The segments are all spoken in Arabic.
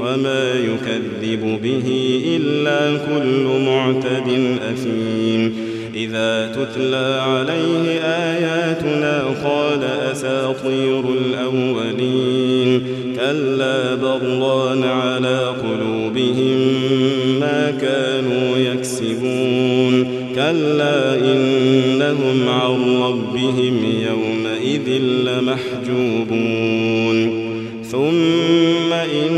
وما يكذب به إلا كل معتد أثيم. إذا تتلى عليه آياتنا قال أساطير الأولين. كلا بران على قلوبهم ما كانوا يكسبون. كلا إنهم عن ربهم يومئذ لمحجوبون. ثم إنهم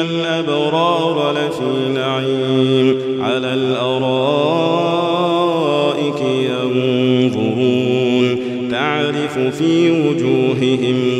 الأبرار لفي نعيم على الأرائك ينظرون تعرف في وجوههم